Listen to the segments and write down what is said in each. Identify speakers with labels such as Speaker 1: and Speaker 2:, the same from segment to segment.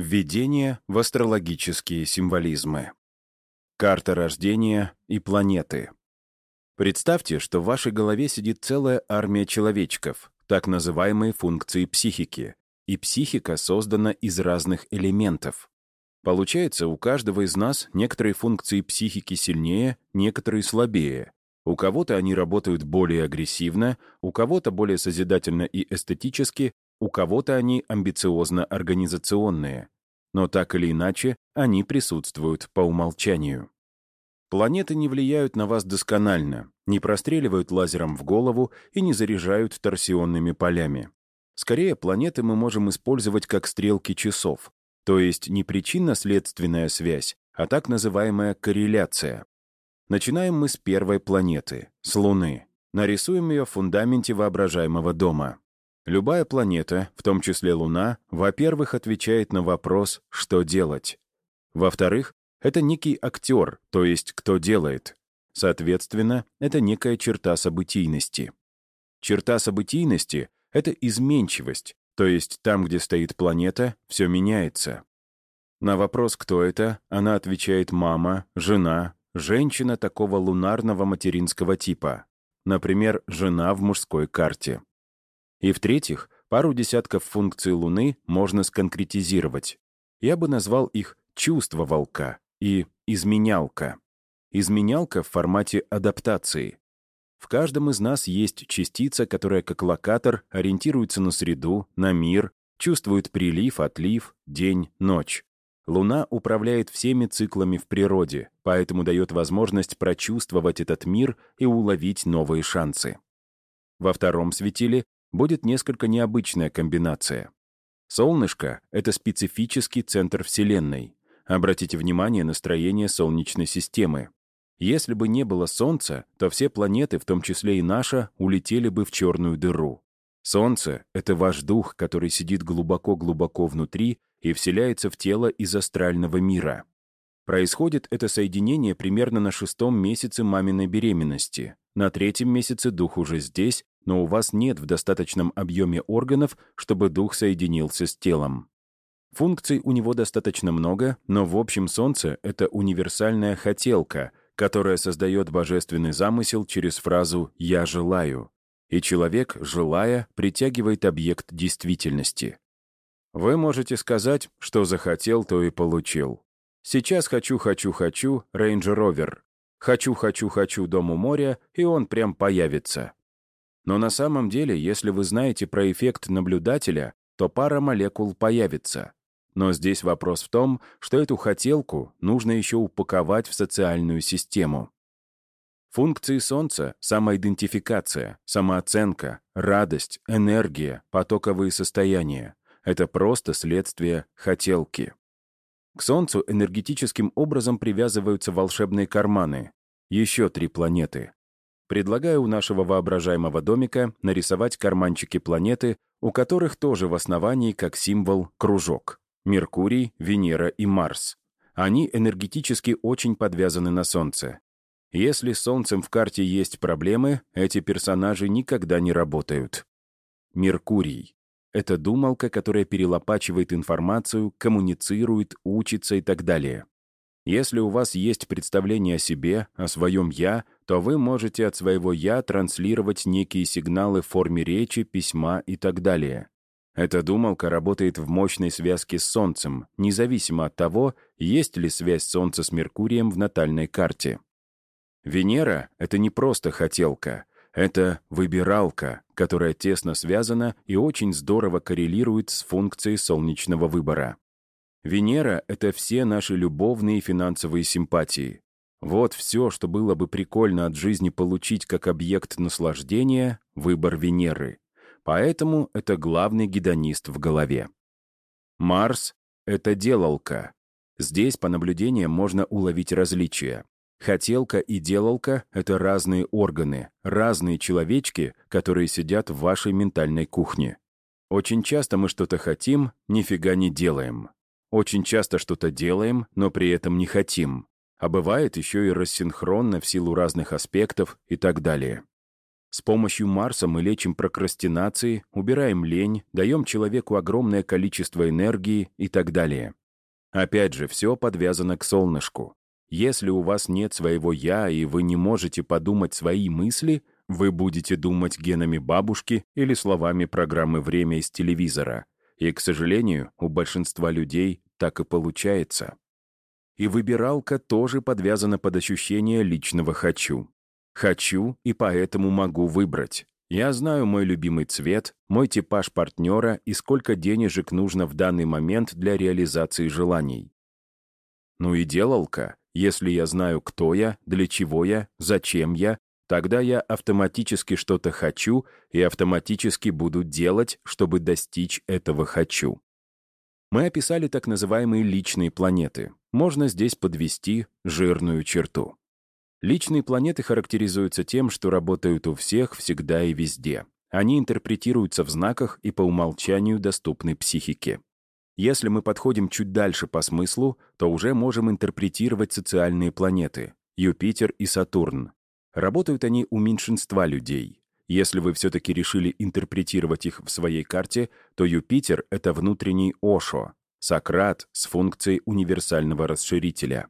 Speaker 1: Введение в астрологические символизмы. Карта рождения и планеты. Представьте, что в вашей голове сидит целая армия человечков, так называемые функции психики, и психика создана из разных элементов. Получается, у каждого из нас некоторые функции психики сильнее, некоторые слабее. У кого-то они работают более агрессивно, у кого-то более созидательно и эстетически, у кого-то они амбициозно-организационные. Но так или иначе, они присутствуют по умолчанию. Планеты не влияют на вас досконально, не простреливают лазером в голову и не заряжают торсионными полями. Скорее, планеты мы можем использовать как стрелки часов, то есть не причинно-следственная связь, а так называемая корреляция. Начинаем мы с первой планеты, с Луны. Нарисуем ее в фундаменте воображаемого дома. Любая планета, в том числе Луна, во-первых, отвечает на вопрос «что делать?». Во-вторых, это некий актер, то есть кто делает. Соответственно, это некая черта событийности. Черта событийности — это изменчивость, то есть там, где стоит планета, все меняется. На вопрос «кто это?» она отвечает «мама», «жена», «женщина» такого лунарного материнского типа. Например, «жена» в мужской карте. И в-третьих, пару десятков функций Луны можно сконкретизировать. Я бы назвал их «чувство волка» и «изменялка». Изменялка в формате адаптации. В каждом из нас есть частица, которая как локатор ориентируется на среду, на мир, чувствует прилив, отлив, день, ночь. Луна управляет всеми циклами в природе, поэтому дает возможность прочувствовать этот мир и уловить новые шансы. Во втором светиле будет несколько необычная комбинация. Солнышко — это специфический центр Вселенной. Обратите внимание на строение Солнечной системы. Если бы не было Солнца, то все планеты, в том числе и наша, улетели бы в черную дыру. Солнце — это ваш дух, который сидит глубоко-глубоко внутри и вселяется в тело из астрального мира. Происходит это соединение примерно на шестом месяце маминой беременности. На третьем месяце дух уже здесь, но у вас нет в достаточном объеме органов, чтобы дух соединился с телом. Функций у него достаточно много, но в общем Солнце — это универсальная хотелка, которая создает божественный замысел через фразу «я желаю». И человек, желая, притягивает объект действительности. Вы можете сказать, что захотел, то и получил. Сейчас хочу, хочу, хочу, Range Rover. Хочу, хочу, хочу дом у моря, и он прям появится. Но на самом деле, если вы знаете про эффект наблюдателя, то пара молекул появится. Но здесь вопрос в том, что эту хотелку нужно еще упаковать в социальную систему. Функции Солнца — самоидентификация, самооценка, радость, энергия, потоковые состояния. Это просто следствие хотелки. К Солнцу энергетическим образом привязываются волшебные карманы. Еще три планеты Предлагаю у нашего воображаемого домика нарисовать карманчики планеты, у которых тоже в основании как символ кружок. Меркурий, Венера и Марс. Они энергетически очень подвязаны на Солнце. Если с Солнцем в карте есть проблемы, эти персонажи никогда не работают. Меркурий. Это думалка, которая перелопачивает информацию, коммуницирует, учится и так далее. Если у вас есть представление о себе, о своем «я», то вы можете от своего «я» транслировать некие сигналы в форме речи, письма и так далее. Эта думалка работает в мощной связке с Солнцем, независимо от того, есть ли связь Солнца с Меркурием в натальной карте. Венера — это не просто хотелка, это выбиралка, которая тесно связана и очень здорово коррелирует с функцией солнечного выбора. Венера — это все наши любовные и финансовые симпатии. Вот все, что было бы прикольно от жизни получить как объект наслаждения — выбор Венеры. Поэтому это главный гедонист в голове. Марс — это делалка. Здесь по наблюдениям можно уловить различия. Хотелка и делалка — это разные органы, разные человечки, которые сидят в вашей ментальной кухне. Очень часто мы что-то хотим, нифига не делаем. Очень часто что-то делаем, но при этом не хотим. А бывает еще и рассинхронно в силу разных аспектов и так далее. С помощью Марса мы лечим прокрастинации, убираем лень, даем человеку огромное количество энергии и так далее. Опять же, все подвязано к солнышку. Если у вас нет своего «я» и вы не можете подумать свои мысли, вы будете думать генами бабушки или словами программы «Время» из телевизора. И, к сожалению, у большинства людей так и получается. И выбиралка тоже подвязана под ощущение личного «хочу». Хочу и поэтому могу выбрать. Я знаю мой любимый цвет, мой типаж партнера и сколько денежек нужно в данный момент для реализации желаний. Ну и делалка. Если я знаю, кто я, для чего я, зачем я, тогда я автоматически что-то хочу и автоматически буду делать, чтобы достичь этого «хочу». Мы описали так называемые личные планеты. Можно здесь подвести жирную черту. Личные планеты характеризуются тем, что работают у всех, всегда и везде. Они интерпретируются в знаках и по умолчанию доступны психике. Если мы подходим чуть дальше по смыслу, то уже можем интерпретировать социальные планеты — Юпитер и Сатурн. Работают они у меньшинства людей. Если вы все-таки решили интерпретировать их в своей карте, то Юпитер — это внутренний Ошо, Сократ с функцией универсального расширителя.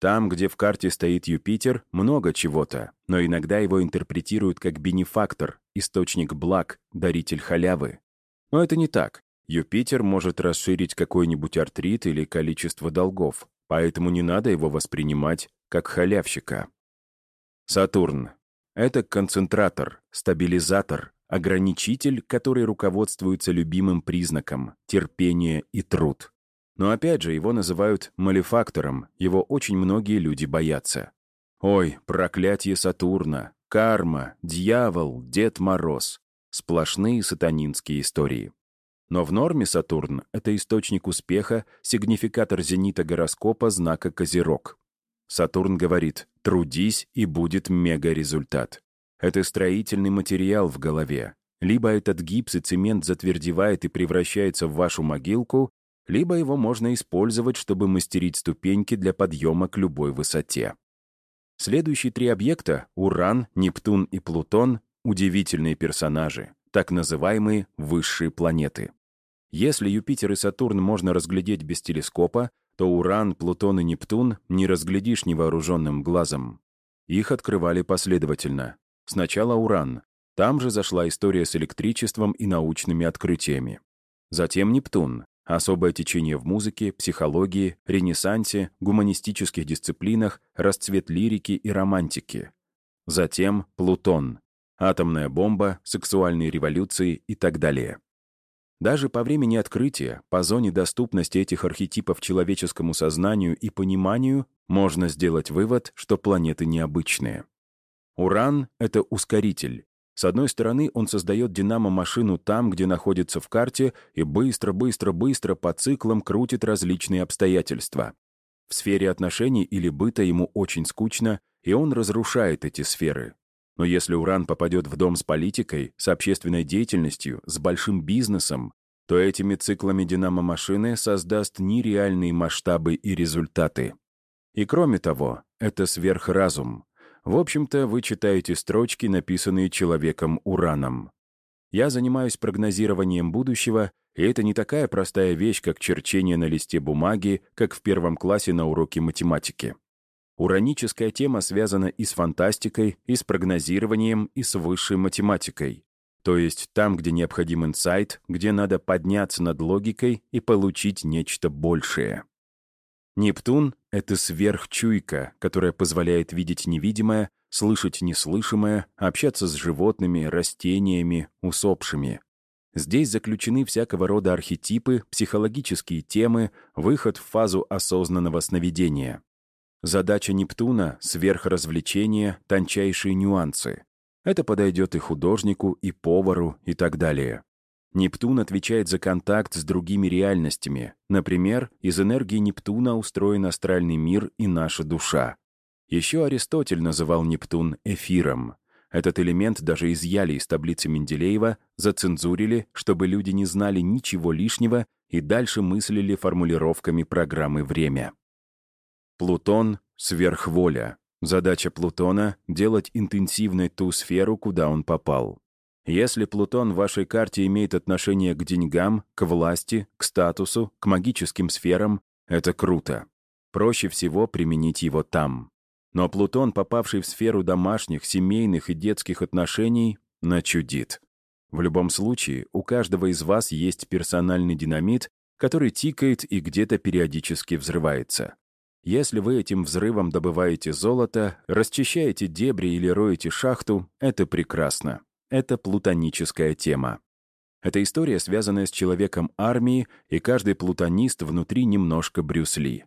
Speaker 1: Там, где в карте стоит Юпитер, много чего-то, но иногда его интерпретируют как бенефактор, источник благ, даритель халявы. Но это не так. Юпитер может расширить какой-нибудь артрит или количество долгов, поэтому не надо его воспринимать как халявщика. Сатурн. Это концентратор, стабилизатор, ограничитель, который руководствуется любимым признаком — терпение и труд. Но опять же, его называют малефактором, его очень многие люди боятся. Ой, проклятие Сатурна, карма, дьявол, Дед Мороз. Сплошные сатанинские истории. Но в норме Сатурн — это источник успеха, сигнификатор зенита гороскопа знака Козерог. Сатурн говорит «трудись, и будет мега-результат». Это строительный материал в голове. Либо этот гипс и цемент затвердевает и превращается в вашу могилку, либо его можно использовать, чтобы мастерить ступеньки для подъема к любой высоте. Следующие три объекта — Уран, Нептун и Плутон — удивительные персонажи, так называемые высшие планеты. Если Юпитер и Сатурн можно разглядеть без телескопа, то Уран, Плутон и Нептун не разглядишь невооруженным глазом. Их открывали последовательно. Сначала Уран. Там же зашла история с электричеством и научными открытиями. Затем Нептун особое течение в музыке, психологии, ренессансе, гуманистических дисциплинах, расцвет лирики и романтики. Затем Плутон, атомная бомба, сексуальные революции и так далее. Даже по времени открытия, по зоне доступности этих архетипов человеческому сознанию и пониманию, можно сделать вывод, что планеты необычные. Уран — это ускоритель, с одной стороны, он создает динамо-машину там, где находится в карте, и быстро-быстро-быстро по циклам крутит различные обстоятельства. В сфере отношений или быта ему очень скучно, и он разрушает эти сферы. Но если Уран попадет в дом с политикой, с общественной деятельностью, с большим бизнесом, то этими циклами динамо-машины создаст нереальные масштабы и результаты. И кроме того, это сверхразум. В общем-то, вы читаете строчки, написанные человеком Ураном. Я занимаюсь прогнозированием будущего, и это не такая простая вещь, как черчение на листе бумаги, как в первом классе на уроке математики. Ураническая тема связана и с фантастикой, и с прогнозированием, и с высшей математикой. То есть там, где необходим инсайт, где надо подняться над логикой и получить нечто большее. Нептун — это сверхчуйка, которая позволяет видеть невидимое, слышать неслышимое, общаться с животными, растениями, усопшими. Здесь заключены всякого рода архетипы, психологические темы, выход в фазу осознанного сновидения. Задача Нептуна — сверхразвлечение, тончайшие нюансы. Это подойдет и художнику, и повару, и так далее. Нептун отвечает за контакт с другими реальностями. Например, из энергии Нептуна устроен астральный мир и наша душа. Еще Аристотель называл Нептун эфиром. Этот элемент даже изъяли из таблицы Менделеева, зацензурили, чтобы люди не знали ничего лишнего и дальше мыслили формулировками программы «Время». Плутон — сверхволя. Задача Плутона — делать интенсивной ту сферу, куда он попал. Если Плутон в вашей карте имеет отношение к деньгам, к власти, к статусу, к магическим сферам, это круто. Проще всего применить его там. Но Плутон, попавший в сферу домашних, семейных и детских отношений, начудит. В любом случае, у каждого из вас есть персональный динамит, который тикает и где-то периодически взрывается. Если вы этим взрывом добываете золото, расчищаете дебри или роете шахту, это прекрасно. Это плутоническая тема. Это история, связанная с человеком армии, и каждый плутонист внутри немножко Брюс Ли.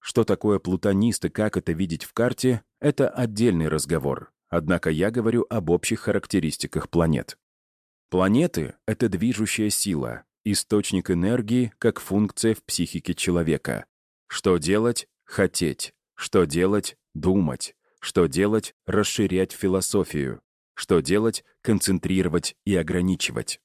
Speaker 1: Что такое плутонист и как это видеть в карте — это отдельный разговор. Однако я говорю об общих характеристиках планет. Планеты — это движущая сила, источник энергии как функция в психике человека. Что делать — хотеть. Что делать — думать. Что делать — расширять философию. Что делать — концентрировать и ограничивать.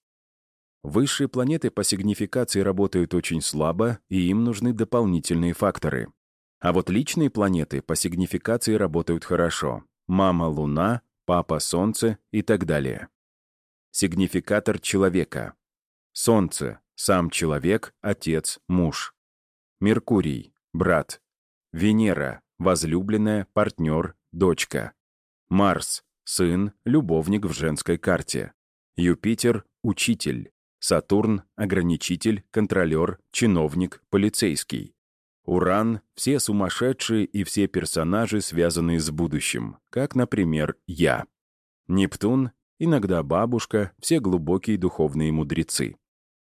Speaker 1: Высшие планеты по сигнификации работают очень слабо, и им нужны дополнительные факторы. А вот личные планеты по сигнификации работают хорошо. Мама — Луна, папа — Солнце и так далее. Сигнификатор человека. Солнце — сам человек, отец, муж. Меркурий — брат. Венера — возлюбленная, партнер, дочка. Марс — сын, любовник в женской карте. Юпитер — учитель. Сатурн — ограничитель, контролер, чиновник, полицейский. Уран — все сумасшедшие и все персонажи, связанные с будущим, как, например, я. Нептун — иногда бабушка, все глубокие духовные мудрецы.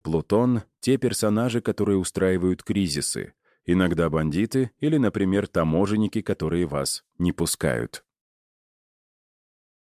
Speaker 1: Плутон — те персонажи, которые устраивают кризисы, иногда бандиты или, например, таможенники, которые вас не пускают.